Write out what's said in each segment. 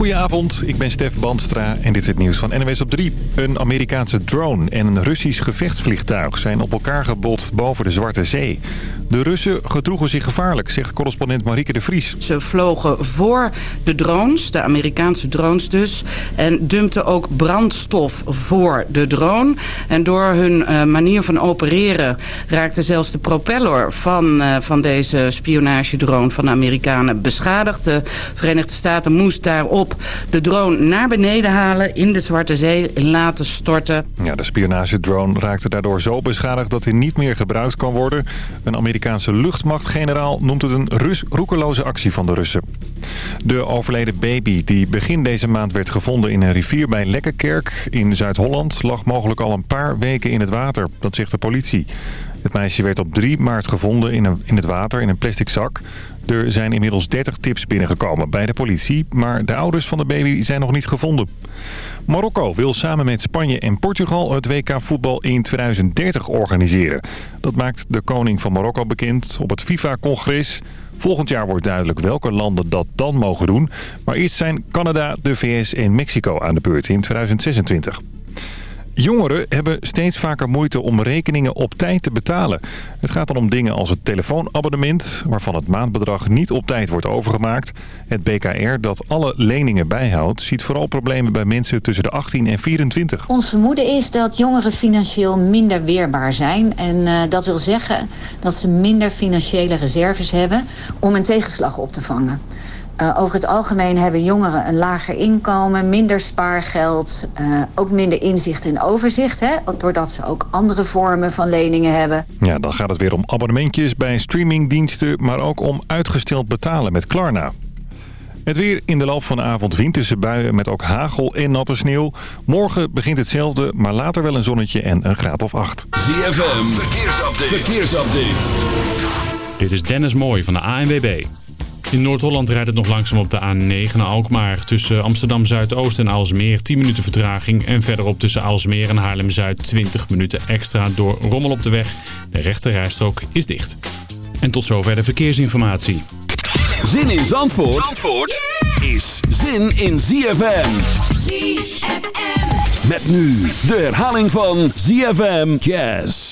Goedenavond, ik ben Stef Bandstra en dit is het nieuws van NWS op 3. Een Amerikaanse drone en een Russisch gevechtsvliegtuig zijn op elkaar gebotst boven de Zwarte Zee. De Russen gedroegen zich gevaarlijk, zegt correspondent Marieke de Vries. Ze vlogen voor de drones, de Amerikaanse drones dus... en dumpten ook brandstof voor de drone. En door hun uh, manier van opereren raakte zelfs de propeller... van, uh, van deze spionagedrone van de Amerikanen beschadigd. De Verenigde Staten moest daarop de drone naar beneden halen... in de Zwarte Zee en laten storten. Ja, de spionagedrone raakte daardoor zo beschadigd... dat hij niet meer gebruikt kan worden. Een Amerikaanse luchtmachtgeneraal noemt het een Rus roekeloze actie van de Russen. De overleden baby die begin deze maand werd gevonden in een rivier bij Lekkerkerk in Zuid-Holland... lag mogelijk al een paar weken in het water, dat zegt de politie. Het meisje werd op 3 maart gevonden in, een, in het water in een plastic zak. Er zijn inmiddels 30 tips binnengekomen bij de politie... maar de ouders van de baby zijn nog niet gevonden. Marokko wil samen met Spanje en Portugal het WK voetbal in 2030 organiseren. Dat maakt de koning van Marokko bekend op het FIFA-congres. Volgend jaar wordt duidelijk welke landen dat dan mogen doen. Maar eerst zijn Canada, de VS en Mexico aan de beurt in 2026. Jongeren hebben steeds vaker moeite om rekeningen op tijd te betalen. Het gaat dan om dingen als het telefoonabonnement... waarvan het maandbedrag niet op tijd wordt overgemaakt. Het BKR, dat alle leningen bijhoudt... ziet vooral problemen bij mensen tussen de 18 en 24. Ons vermoeden is dat jongeren financieel minder weerbaar zijn. En uh, dat wil zeggen dat ze minder financiële reserves hebben... om een tegenslag op te vangen. Uh, over het algemeen hebben jongeren een lager inkomen, minder spaargeld, uh, ook minder inzicht en overzicht. Hè? Doordat ze ook andere vormen van leningen hebben. Ja, dan gaat het weer om abonnementjes bij streamingdiensten, maar ook om uitgesteld betalen met Klarna. Het weer in de loop van de avond winterse buien met ook hagel en natte sneeuw. Morgen begint hetzelfde, maar later wel een zonnetje en een graad of acht. ZFM, verkeersupdate. verkeersupdate. Dit is Dennis Mooij van de ANWB. In Noord-Holland rijdt het nog langzaam op de A9 naar Alkmaar. Tussen Amsterdam Zuidoost en Aalsmeer 10 minuten vertraging. En verderop tussen Aalsmeer en Haarlem-Zuid 20 minuten extra door rommel op de weg. De rechte rijstrook is dicht. En tot zover de verkeersinformatie. Zin in Zandvoort, Zandvoort is zin in ZFM. ZFM. Met nu de herhaling van ZFM Jazz.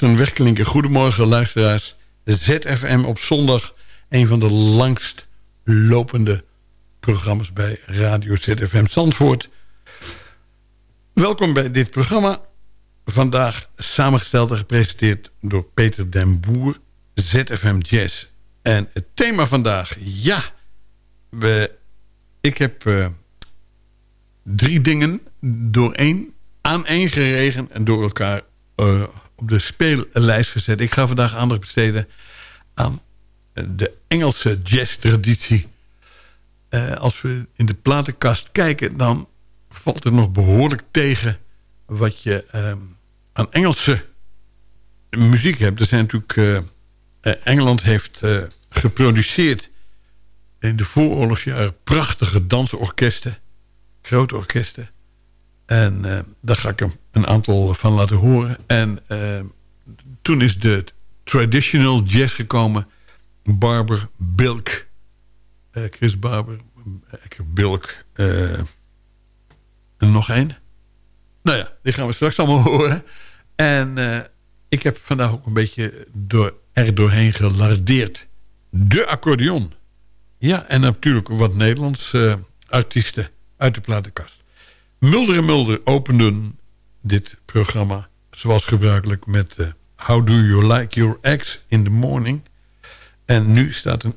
Laten wegklinken. Goedemorgen luisteraars. ZFM op zondag. Een van de langst lopende programma's bij Radio ZFM Zandvoort. Welkom bij dit programma. Vandaag samengesteld en gepresenteerd door Peter den Boer, ZFM Jazz. En het thema vandaag, ja, we, ik heb eh, drie dingen door één, aan één geregen en door elkaar eh, op de speellijst gezet. Ik ga vandaag aandacht besteden aan de Engelse jazztraditie. Eh, als we in de platenkast kijken, dan valt het nog behoorlijk tegen wat je eh, aan Engelse muziek hebt. Er zijn natuurlijk, eh, eh, Engeland heeft eh, geproduceerd in de vooroorlogsjaren prachtige dansorkesten, grote orkesten. En eh, daar ga ik een aantal van laten horen. En eh, toen is de traditional jazz gekomen. Barber, Bilk, eh, Chris Barber, Bilk, en nog één. Nou ja, die gaan we straks allemaal horen. En ik heb vandaag ook een beetje door, er doorheen gelardeerd. De accordeon. Ja, en natuurlijk wat Nederlandse artiesten uit de platenkast. Mulder en Mulder openden dit programma zoals gebruikelijk met eh, How Do You Like Your Ex in the Morning. En nu staat een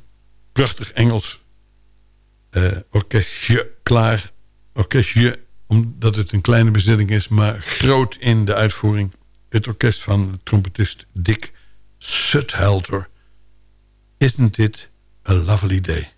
prachtig Engels eh, orkestje klaar. Orkestje, omdat het een kleine bezetting is, maar groot in de uitvoering. Het orkest van trompetist Dick Suthelter. Isn't it a lovely day?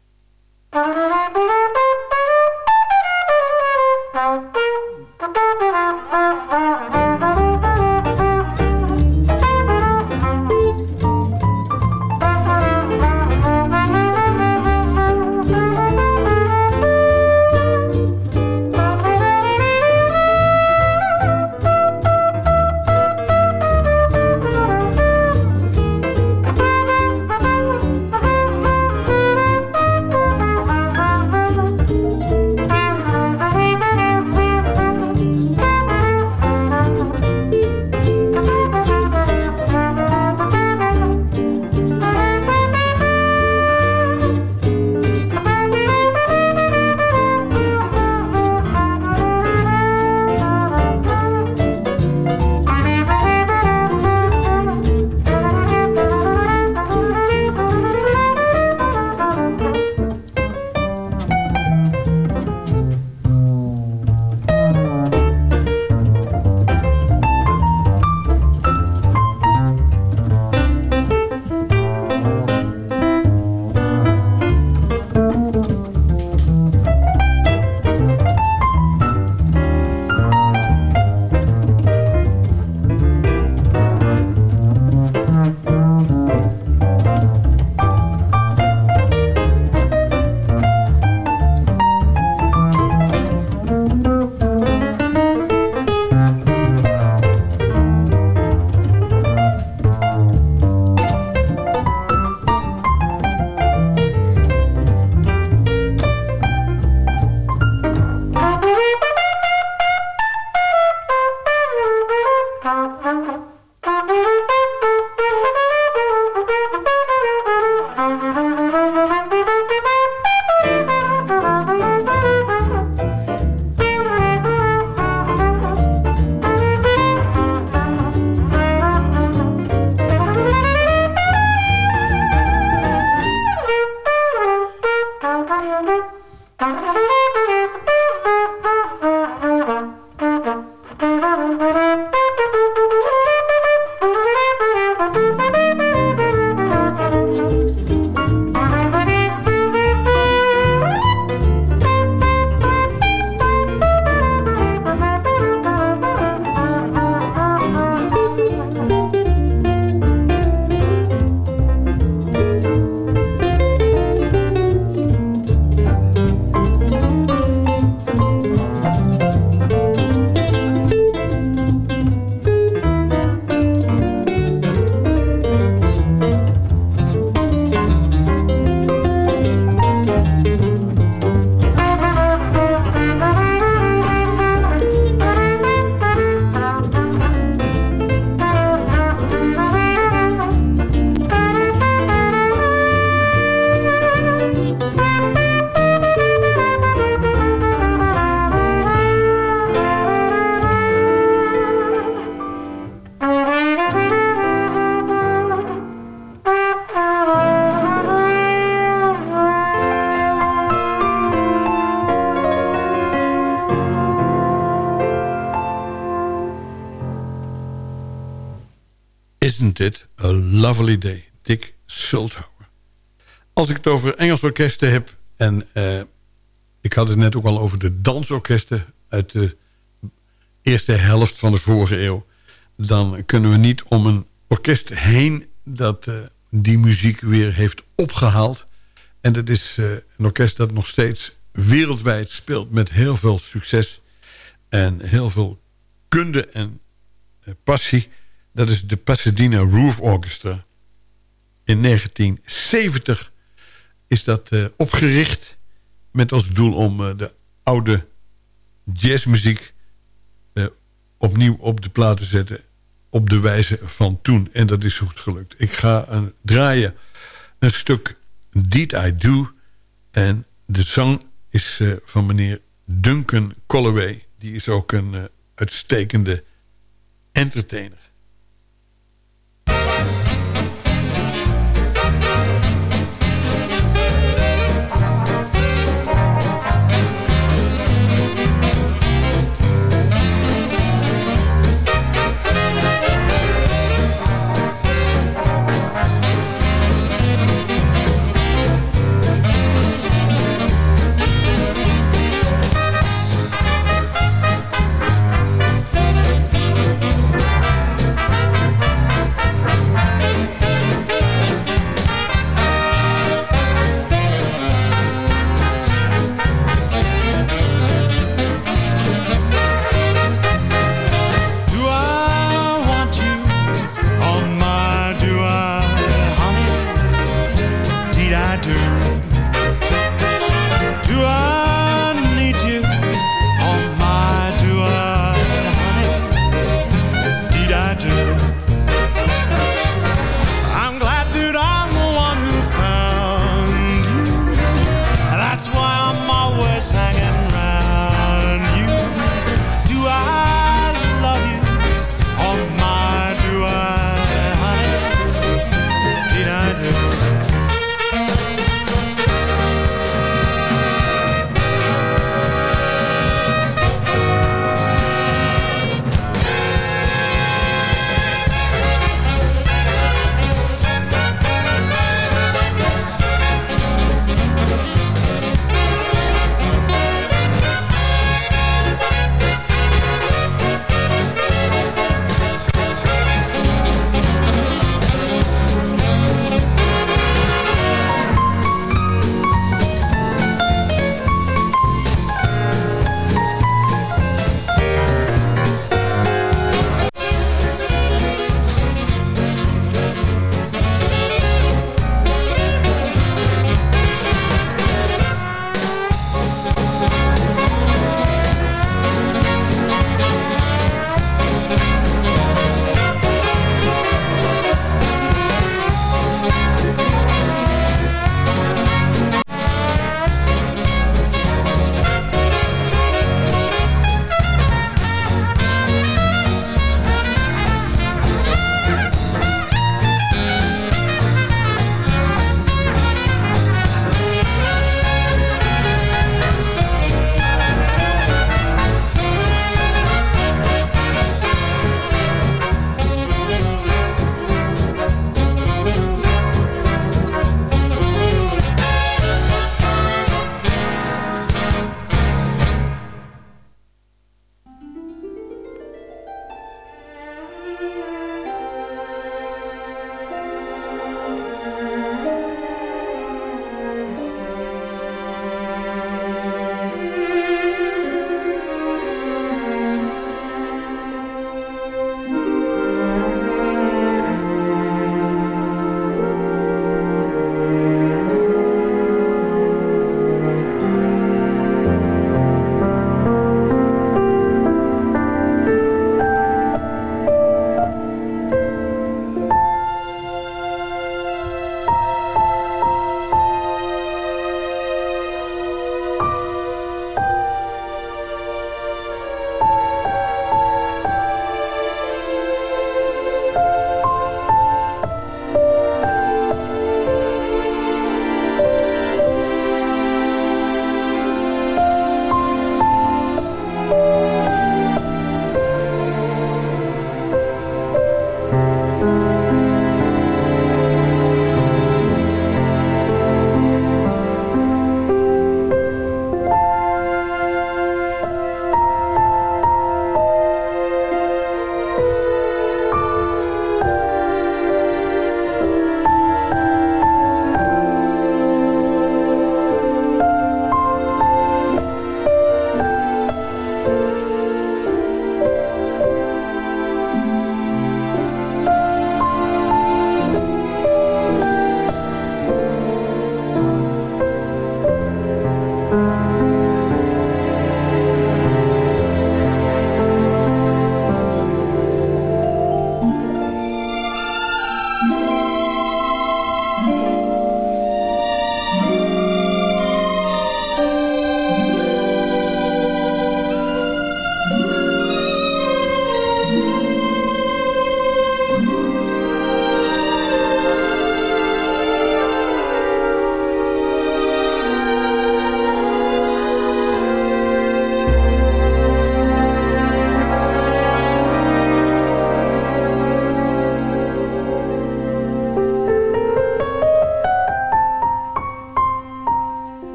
Lovely day? Dick Schulthauer. Als ik het over Engelse orkesten heb... en uh, ik had het net ook al over de dansorkesten... uit de eerste helft van de vorige eeuw... dan kunnen we niet om een orkest heen... dat uh, die muziek weer heeft opgehaald. En dat is uh, een orkest dat nog steeds wereldwijd speelt... met heel veel succes en heel veel kunde en passie. Dat is de Pasadena Roof Orchestra. In 1970 is dat uh, opgericht met als doel om uh, de oude jazzmuziek uh, opnieuw op de plaat te zetten op de wijze van toen. En dat is goed gelukt. Ik ga draaien een stuk Did I Do en de zang is van meneer Duncan Colloway. Die is ook een uitstekende entertainer.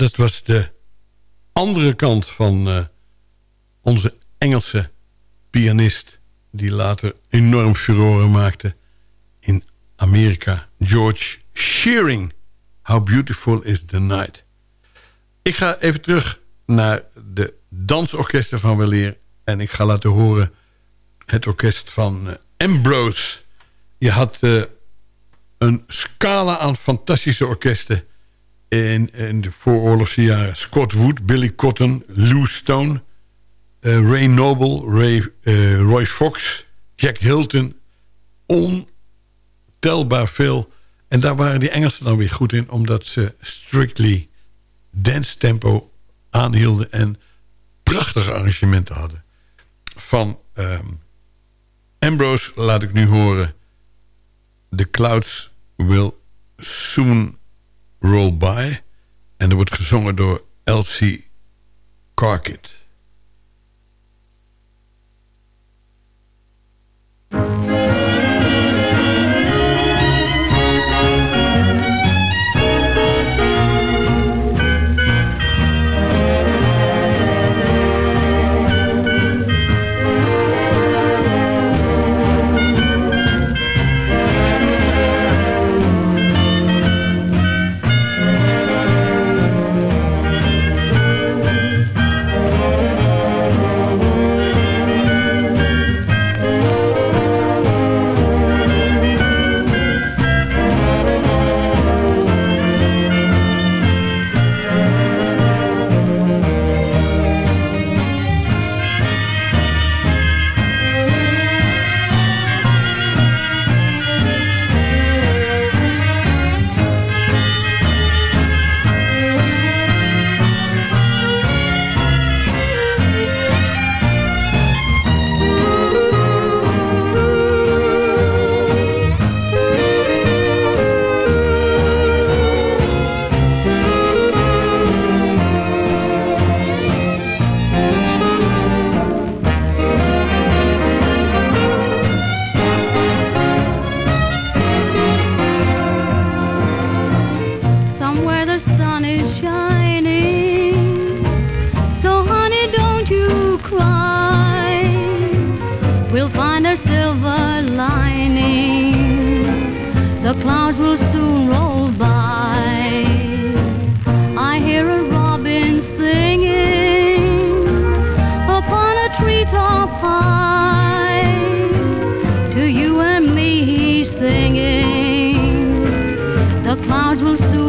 Dat was de andere kant van eh, onze Engelse pianist... die later enorm furoren maakte in Amerika. George Shearing. How Beautiful is the Night. Ik ga even terug naar de dansorkesten van Weleer... en ik ga laten horen het orkest van eh, Ambrose. Je had eh, een scala aan fantastische orkesten in, de vooroorlogse jaren. Scott Wood, Billy Cotton, Lou Stone, uh, Ray Noble, Ray, uh, Roy Fox, Jack Hilton. Ontelbaar veel. En daar waren die Engelsen dan weer goed in... omdat ze strictly dance tempo aanhielden... en prachtige arrangementen hadden. Van um, Ambrose laat ik nu horen... The Clouds Will Soon Roll By. En dat wordt gezongen door Elsie Carkit. The clouds will soon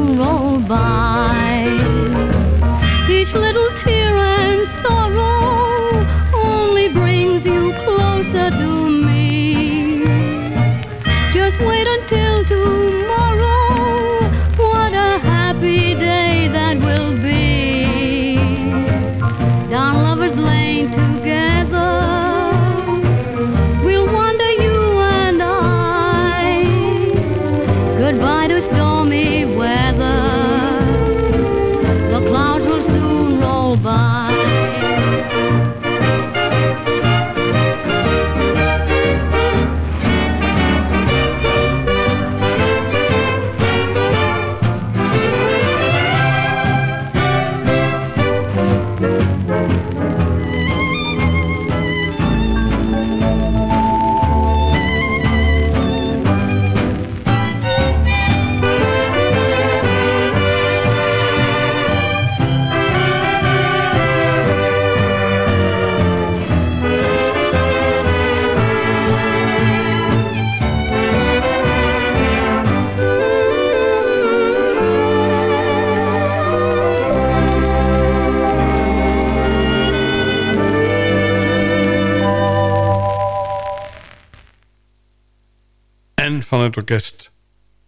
orkest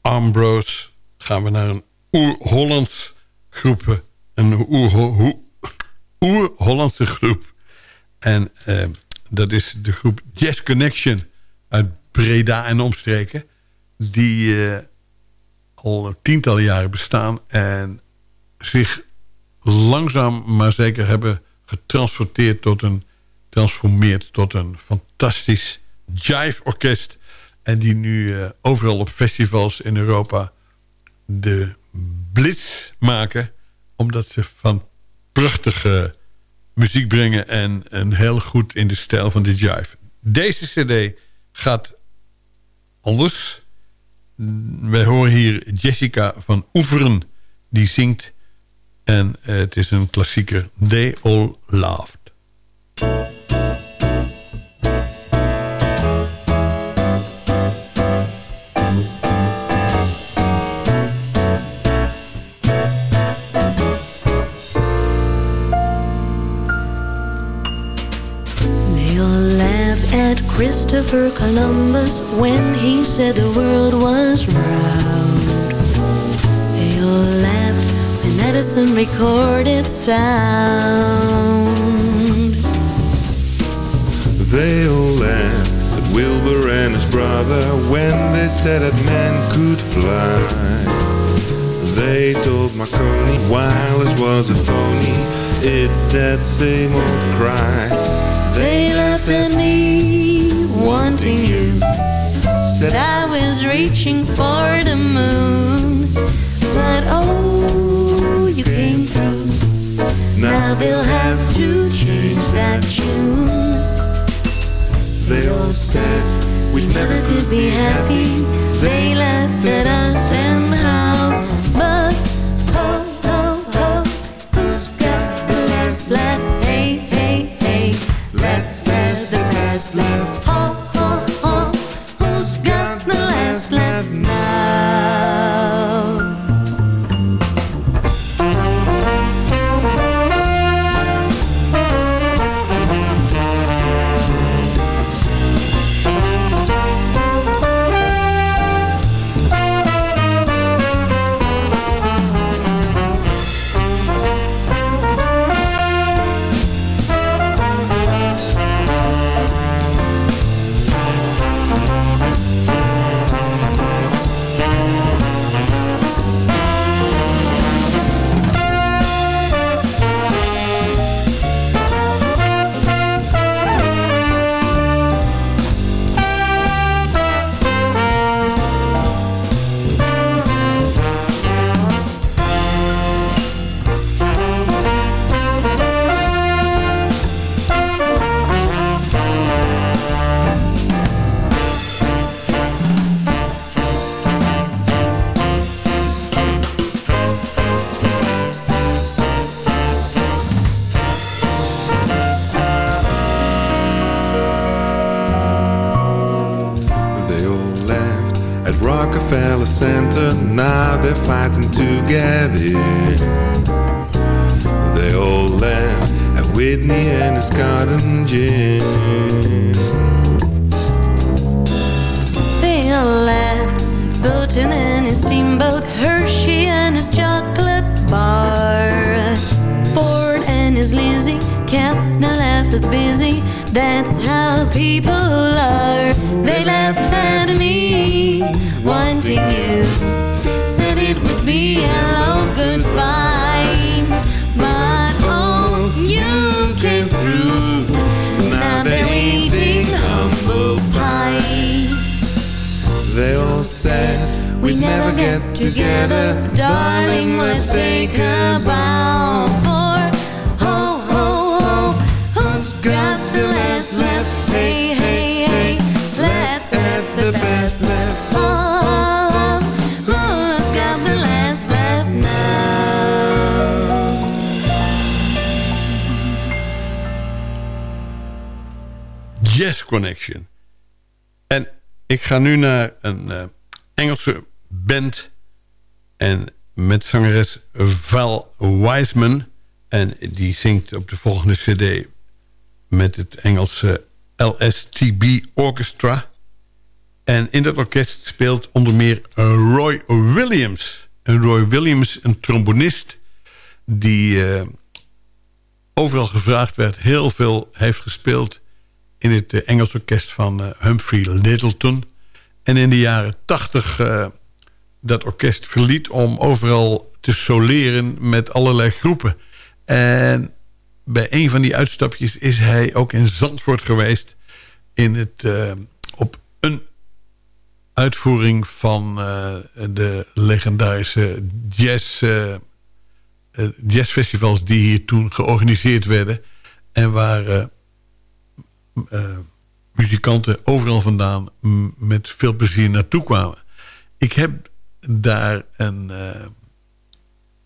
Ambrose gaan we naar een oer-Hollands groep. Een oer-Hollandse groep. En eh, dat is de groep Jazz Connection uit Breda en omstreken. Die eh, al tientallen jaren bestaan en zich langzaam maar zeker hebben getransporteerd tot een, transformeerd tot een fantastisch jive-orkest. En die nu eh, overal op festivals in Europa de blitz maken omdat ze van prachtige muziek brengen... en, en heel goed in de stijl van de jive. Deze cd gaat anders. Wij horen hier Jessica van Oeveren, die zingt... en eh, het is een klassieker, They All Laughed. Christopher Columbus when he said the world was round. They all laughed when Edison recorded sound. They all laughed at Wilbur and his brother when they said that man could fly. They told Marconi wireless was a phony. It's that same old cry. They laughed at me, wanting you. Said I was reaching for the moon. But oh, you came through. Now they'll have to change that tune. They all said we never could be happy. They laughed at us and get together. Darling, let's take a bow for ho, ho, ho. Who's got the last laugh? Hey, hey, hey. Let's have the best laugh. Oh, who's got the last laugh now? Jazz Connection. En ik ga nu naar een eh, Engelse band. En met zangeres Val Wiseman. En die zingt op de volgende cd met het Engelse LSTB Orchestra. En in dat orkest speelt onder meer Roy Williams. En Roy Williams, een trombonist... die eh, overal gevraagd werd, heel veel heeft gespeeld... in het Engels orkest van eh, Humphrey Littleton. En in de jaren tachtig eh, dat orkest verliet... om overal te soleren met allerlei groepen. En bij een van die uitstapjes is hij ook in Zandvoort geweest... In het, eh, op een uitvoering van eh, de legendarische jazz... eh, jazzfestivals die hier toen georganiseerd werden. En waar muzikanten overal vandaan met veel plezier naartoe kwamen. Ik heb daar een eh,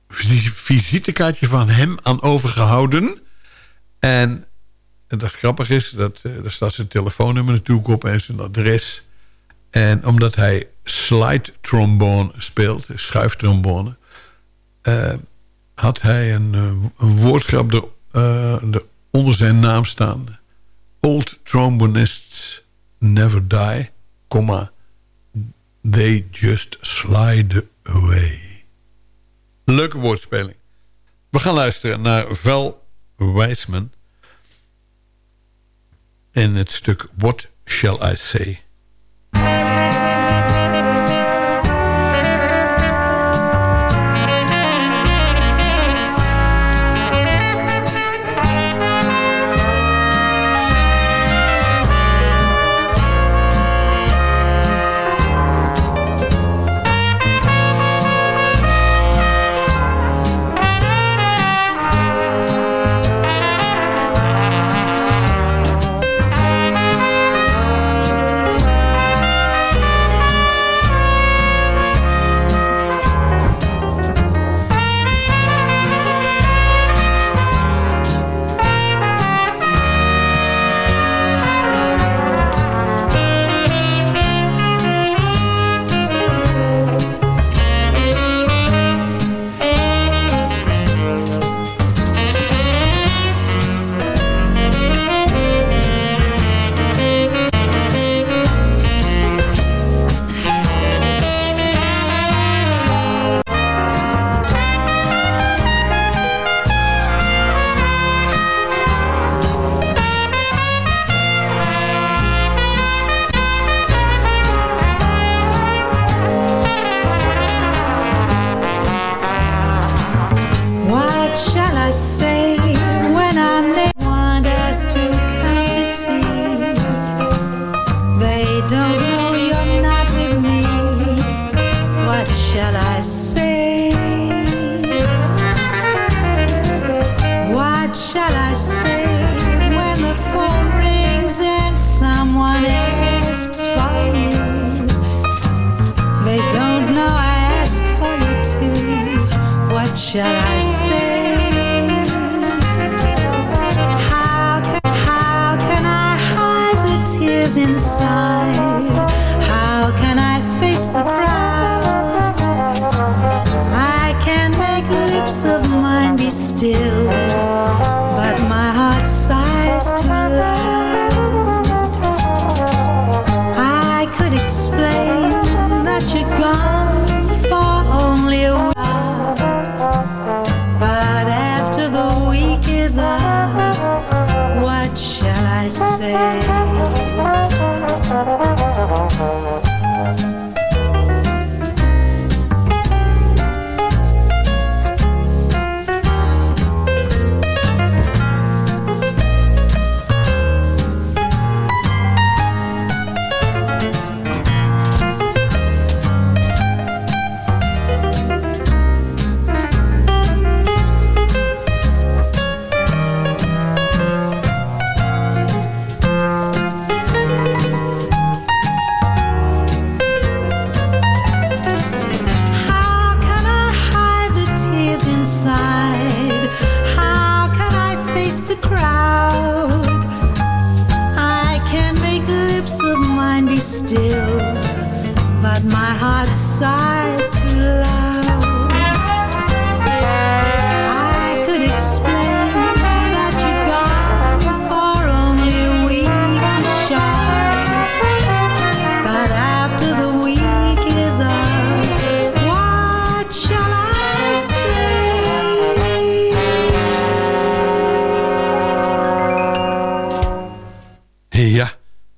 visi- visitekaartje van hem aan overgehouden. En dat grappig is, dat, eh, daar staat zijn telefoonnummer natuurlijk op en zijn adres. En omdat hij slide trombone speelt, schuiftrombone... eh, had hij een, een woordgrap onder zijn naam staan. Old trombonists never die, comma, they just slide away. Leuke woordspeling. We gaan luisteren naar Val Wiseman... in het stuk What Shall I Say...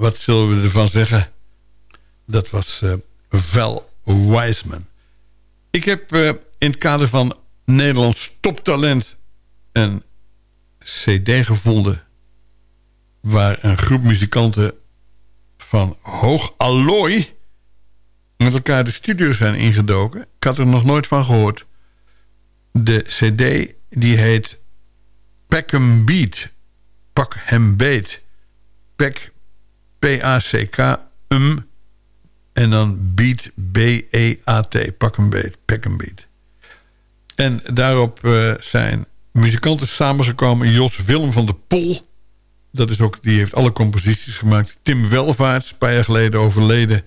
wat zullen we ervan zeggen? Dat was eh Val Wiseman. Ik heb eh, in het kader van Nederlands toptalent een cd gevonden... waar een groep muzikanten van hoog allooi... met elkaar de studio zijn ingedoken. Ik had er nog nooit van gehoord. De cd die heet Pack Beat. Pak hem beet. Pack, P-A-C-K, um, en dan beat, B-E-A-T. Pak hem beet, pack 'em beat. En daarop eh, zijn muzikanten samengekomen. Jos Willem van der Pol. Dat is ook, die heeft alle composities gemaakt. Tim Welvaarts, een paar jaar geleden overleden.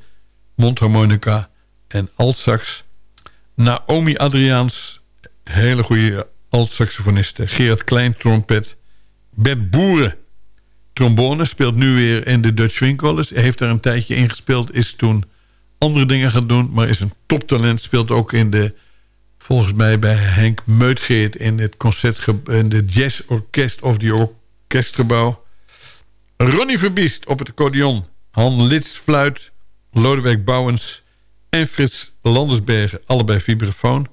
Mondharmonica en altsax. Naomi Adriaans, hele goede altsaxofoniste. Gerard Klein, trompet. Bert Boeren, trombone. Speelt nu weer in de Dutch Winkel. Heeft daar een tijdje in gespeeld. Is toen andere dingen gaan doen. Maar is een toptalent. Speelt ook in de volgens mij bij Henk Meutgeert in het concert in de Jazz Orkest of die orkestgebouw. Ronnie Verbiest op het accordeon. Han Lits fluit, Lodewijk Bouwens en Frits Landersbergen, allebei vibrafoon.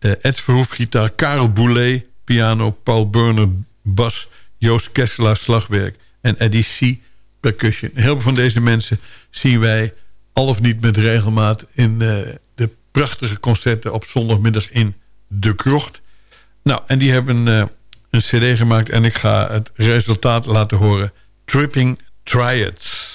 Uh, Ed Verhoef gitaar, Karel Boulet piano, Paul Burner bas, Joost Kesselaar slagwerk en Eddie C percussion. Heel veel van deze mensen zien wij al of niet met regelmaat in uh, de prachtige concerten op zondagmiddag in De Krocht. Nou, en die hebben uh, een cd gemaakt en ik ga het resultaat laten horen. Tripping Triads.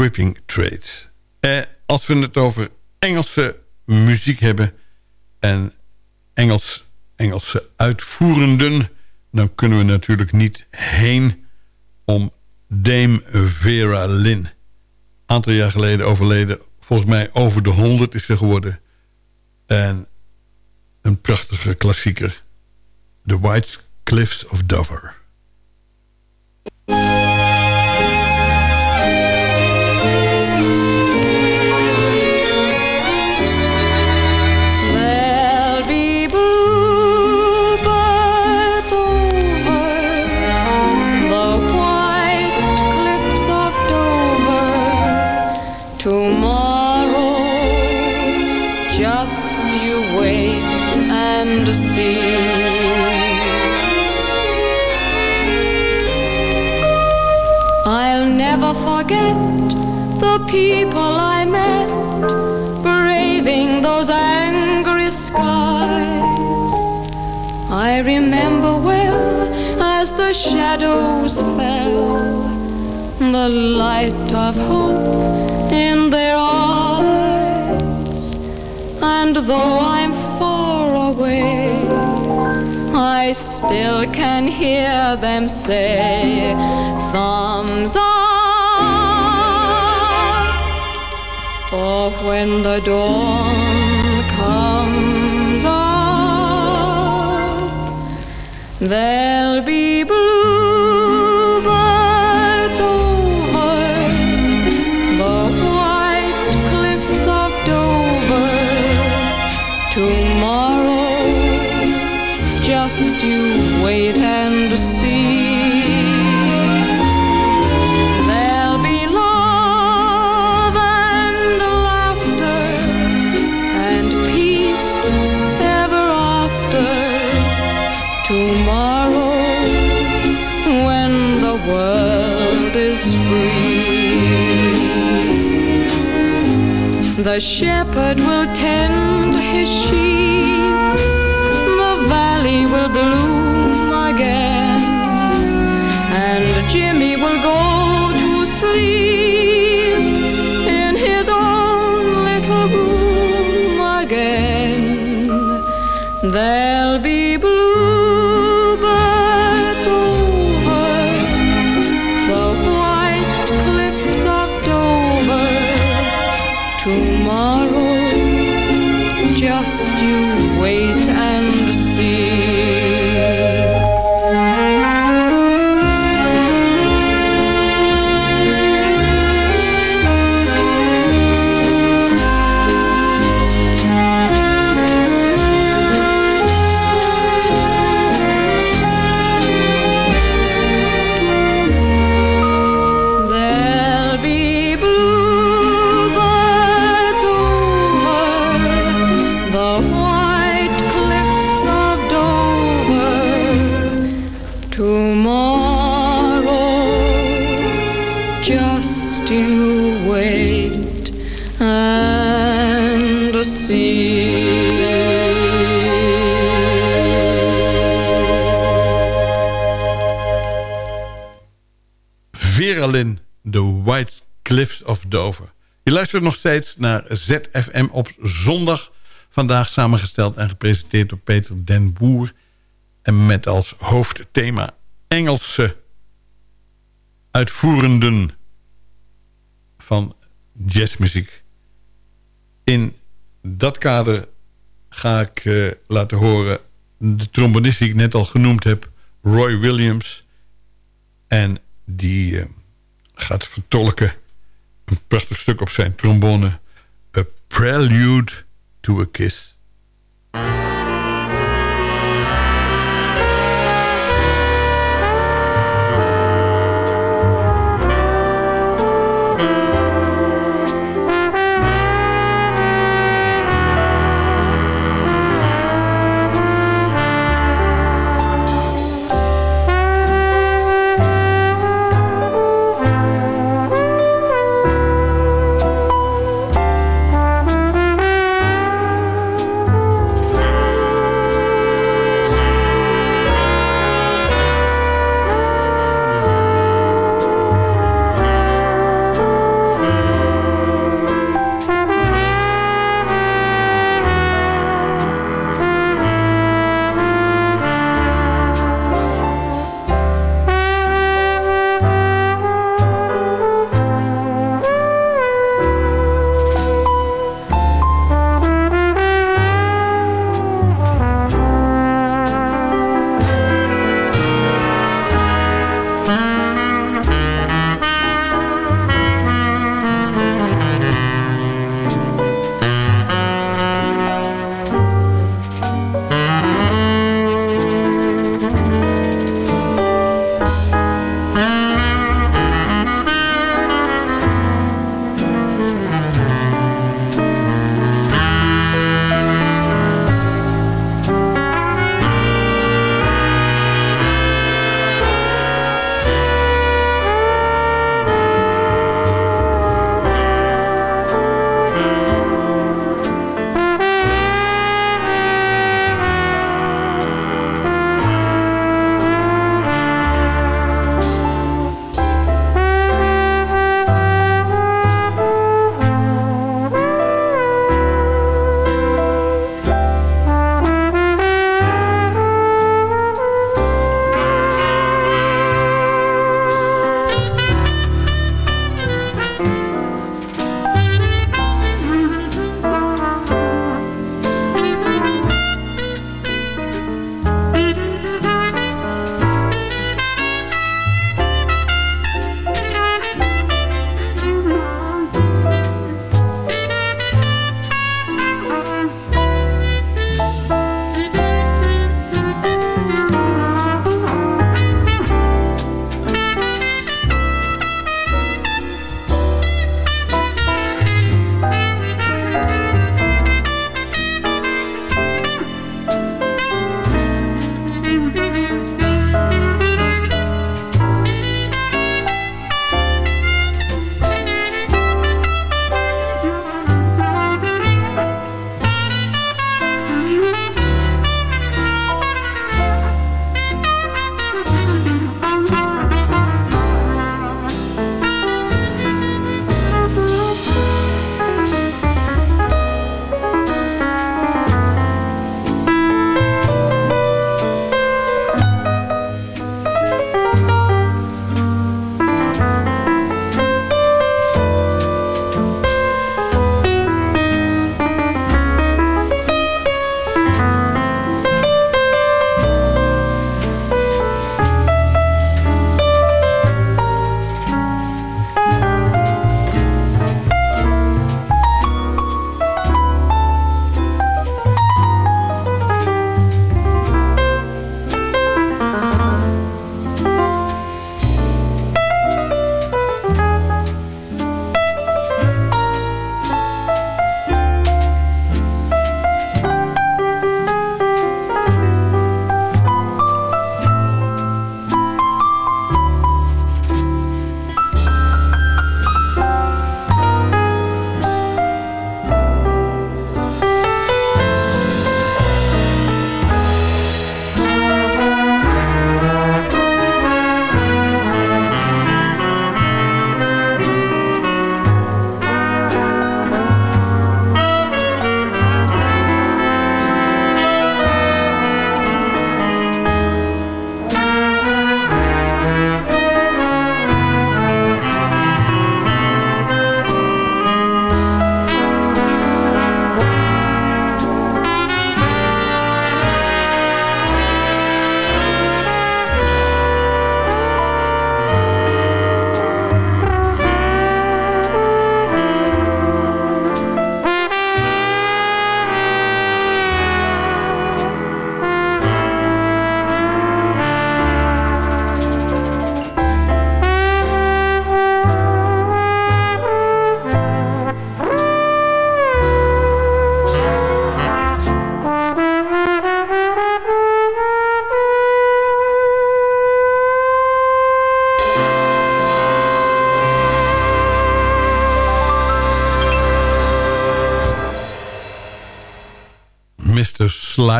Tripping. Eh, als we het over Engelse muziek hebben... en Engels, Engelse uitvoerenden... dan kunnen we natuurlijk niet heen om Dame Vera Lynn. Een aantal jaar geleden overleden. Volgens mij over de honderd is ze geworden. En een prachtige klassieker. The White Cliffs of Dover. Never forget the people I met braving those angry skies. I remember well as the shadows fell, the light of hope in their eyes. And though I'm far away, I still can hear them say, Thumbs When the dawn comes up, there'll be bluebirds shepherd will tend tomorrow. Just you wait and see. Je luistert nog steeds naar ZFM op zondag. Vandaag samengesteld en gepresenteerd door Peter den Boer. En met als hoofdthema Engelse uitvoerenden van jazzmuziek. In dat kader ga ik eh, laten horen de trombonist die ik net al genoemd heb, Roy Williams. En die eh, gaat vertolken een prachtig stuk op zijn trombone. A Prelude to a Kiss.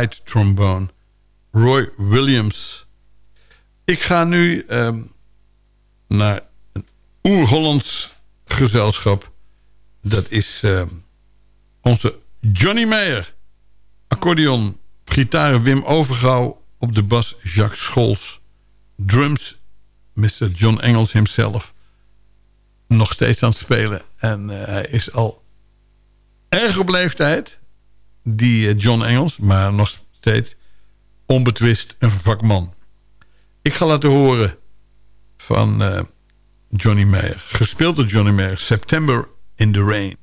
Trombone. Roy Williams. Ik ga nu ehm, naar een oer-Hollands gezelschap. Dat is ehm, onze Johnny Meijer. Accordeon, gitaar Wim Overgouw. Op de bas Jacques Scholz. Drums Mr. John Engels himself. Nog steeds aan het spelen. En eh, hij is al erg op leeftijd. Die eh, John Engels. Maar nog steeds onbetwist een vakman. Ik ga laten horen van eh, Johnny Mayer. Gespeeld door Johnny Mayer. September in the Rain.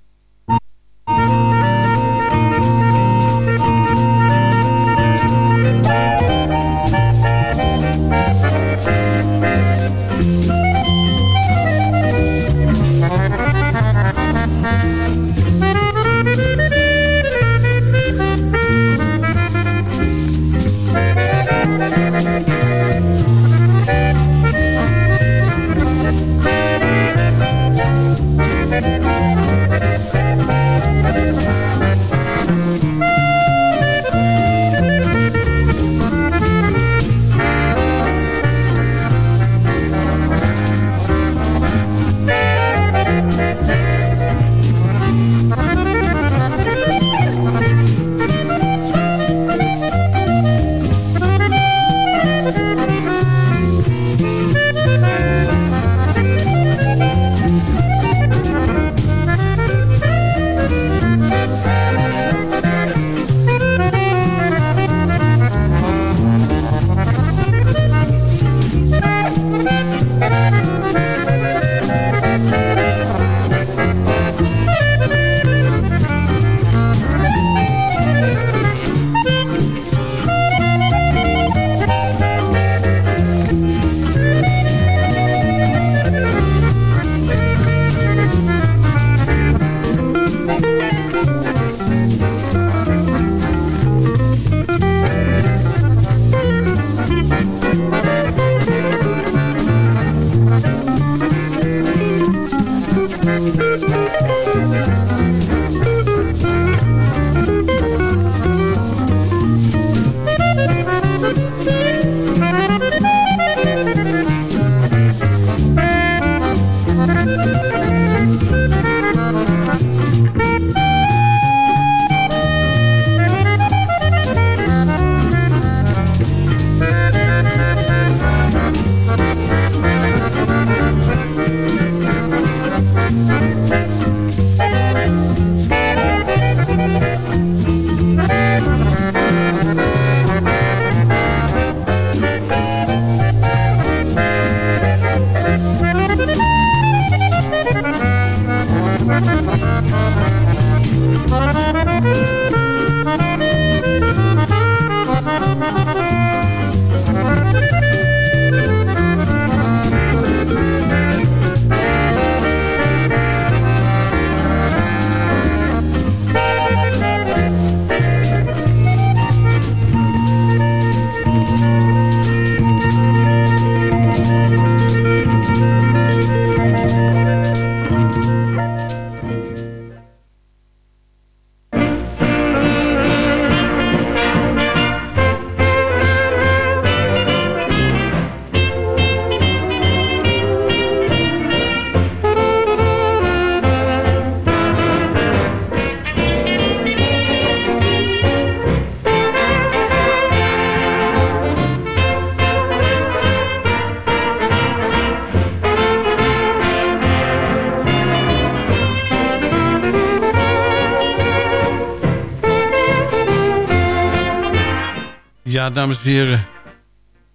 Ja, dames en heren.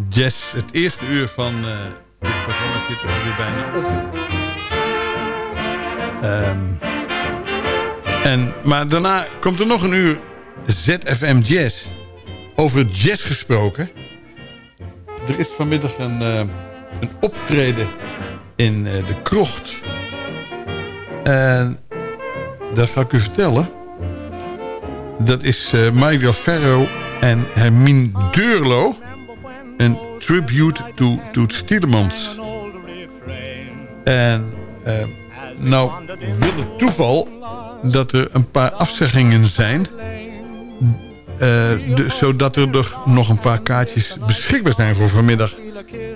Jazz, het eerste uur van uh, dit programma zit er weer bijna op. Um, en, maar daarna komt er nog een uur ZFM Jazz. Over jazz gesproken. Er is vanmiddag een, uh, een optreden in uh, de krocht. En dat ga ik u vertellen. Dat is Michael Ferro en Hermine Deurlo. Een tribute to, to Stielemans. En uh, nou wil het toeval dat er een paar afzeggingen zijn. Eh, zodat er nog een paar kaartjes beschikbaar zijn voor vanmiddag.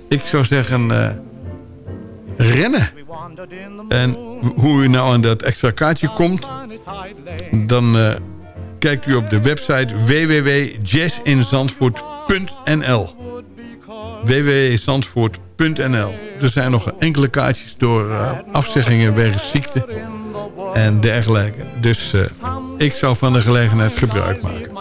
Ik zou zeggen, eh, rennen. En hoe u nou aan dat extra kaartje komt... dan eh, kijkt u op de website www.jazzinzandvoort.nl www.zandvoort.nl Er zijn nog enkele kaartjes door eh, afzeggingen wegens ziekte en dergelijke. Dus eh, ik zou van de gelegenheid gebruik maken.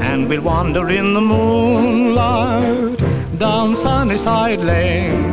And we'll wander in the moonlight down Sunnyside Lane.